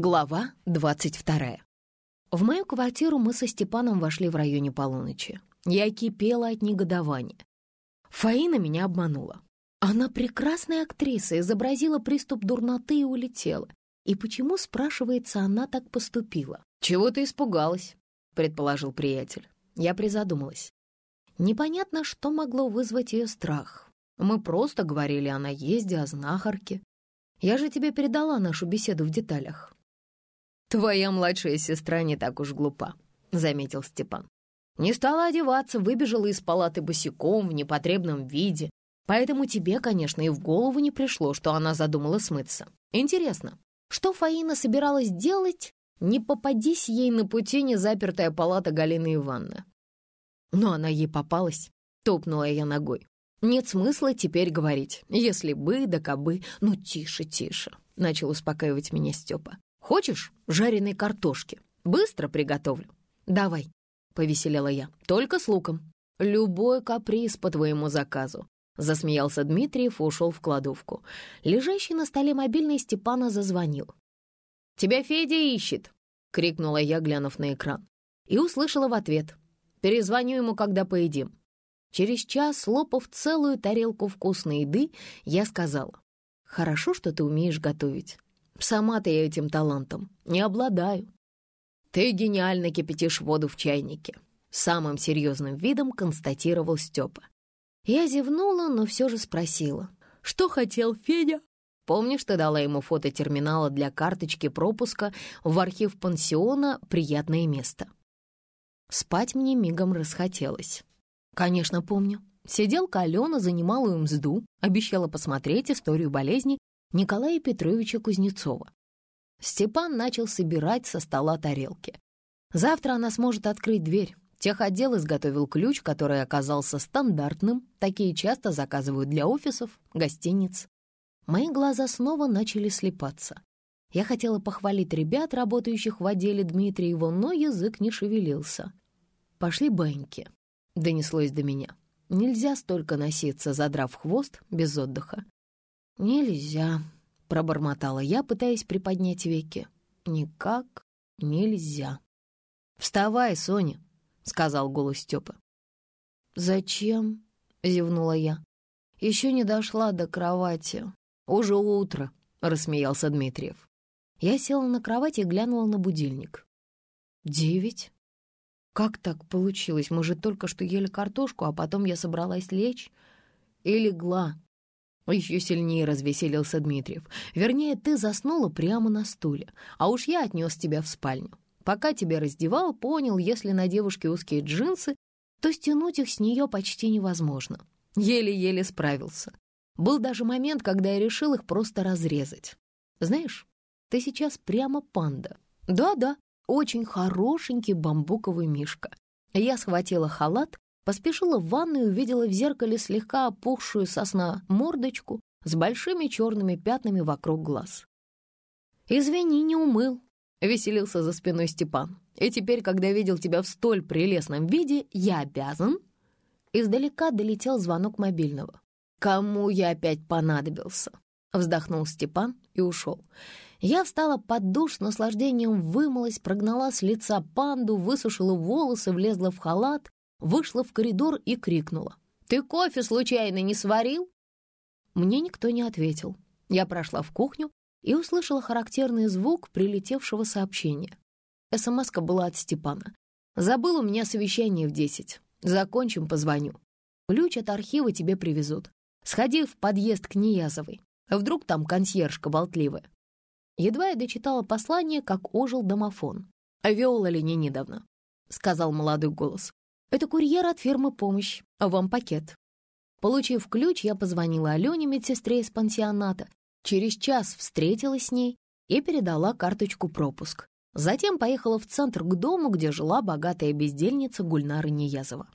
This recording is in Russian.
Глава 22. В мою квартиру мы со Степаном вошли в районе полуночи. Я кипела от негодования. Фаина меня обманула. Она прекрасная актриса, изобразила приступ дурноты и улетела. И почему, спрашивается, она так поступила? «Чего ты испугалась?» — предположил приятель. Я призадумалась. Непонятно, что могло вызвать ее страх. Мы просто говорили о наезде, о знахарке. Я же тебе передала нашу беседу в деталях. «Твоя младшая сестра не так уж глупа», — заметил Степан. «Не стала одеваться, выбежала из палаты босиком в непотребном виде, поэтому тебе, конечно, и в голову не пришло, что она задумала смыться. Интересно, что Фаина собиралась делать, не попадись ей на пути незапертая палата Галины Ивановны?» Но она ей попалась, топнула я ногой. Нет смысла теперь говорить, если бы да кабы, ну тише, тише, начал успокаивать меня Степа. Хочешь жареной картошки? Быстро приготовлю. Давай, повеселела я, только с луком. Любой каприз по твоему заказу. Засмеялся Дмитриев и ушел в кладовку. Лежащий на столе мобильный Степана зазвонил. «Тебя Федя ищет!» — крикнула я, глянув на экран. И услышала в ответ. «Перезвоню ему, когда поедим». Через час, лопав целую тарелку вкусной еды, я сказала. «Хорошо, что ты умеешь готовить. Сама-то я этим талантом не обладаю. Ты гениально кипятишь воду в чайнике. Самым серьезным видом констатировал Степа. Я зевнула, но все же спросила. Что хотел Федя? Помнишь, ты дала ему фото терминала для карточки пропуска в архив пансиона «Приятное место»? Спать мне мигом расхотелось. Конечно, помню. Сиделка Алена занимала им мзду, обещала посмотреть историю болезни Николая Петровича Кузнецова. Степан начал собирать со стола тарелки. Завтра она сможет открыть дверь. Техотдел изготовил ключ, который оказался стандартным. Такие часто заказывают для офисов, гостиниц. Мои глаза снова начали слепаться. Я хотела похвалить ребят, работающих в отделе Дмитриева, но язык не шевелился. «Пошли баньки», — донеслось до меня. Нельзя столько носиться, задрав хвост, без отдыха. «Нельзя», — пробормотала я, пытаясь приподнять веки. «Никак нельзя». «Вставай, Соня», — сказал голос Степы. «Зачем?» — зевнула я. «Еще не дошла до кровати. Уже утро», — рассмеялся Дмитриев. Я села на кровать и глянула на будильник. «Девять? Как так получилось? Мы же только что ели картошку, а потом я собралась лечь и легла. Еще сильнее развеселился Дмитриев. Вернее, ты заснула прямо на стуле, а уж я отнес тебя в спальню. Пока тебя раздевал, понял, если на девушке узкие джинсы, то стянуть их с нее почти невозможно. Еле-еле справился. Был даже момент, когда я решил их просто разрезать. Знаешь, ты сейчас прямо панда. Да-да, очень хорошенький бамбуковый мишка. Я схватила халат Поспешила в ванную и увидела в зеркале слегка опухшую сосна мордочку с большими черными пятнами вокруг глаз. «Извини, не умыл», — веселился за спиной Степан. «И теперь, когда видел тебя в столь прелестном виде, я обязан...» Издалека долетел звонок мобильного. «Кому я опять понадобился?» Вздохнул Степан и ушел. Я встала под душ, с наслаждением вымылась, прогнала с лица панду, высушила волосы, влезла в халат вышла в коридор и крикнула. «Ты кофе случайно не сварил?» Мне никто не ответил. Я прошла в кухню и услышала характерный звук прилетевшего сообщения. СМС-ка была от Степана. «Забыл у меня совещание в десять. Закончим, позвоню. Ключ от архива тебе привезут. Сходи в подъезд к Ниязовой. Вдруг там консьержка болтливая». Едва я дочитала послание, как ожил домофон. «Виола Ленинидовна», — сказал молодой голос. Это курьер от фирмы «Помощь», а вам пакет. Получив ключ, я позвонила Алене, медсестре из пансионата. Через час встретилась с ней и передала карточку пропуск. Затем поехала в центр к дому, где жила богатая бездельница Гульнара Ниязова.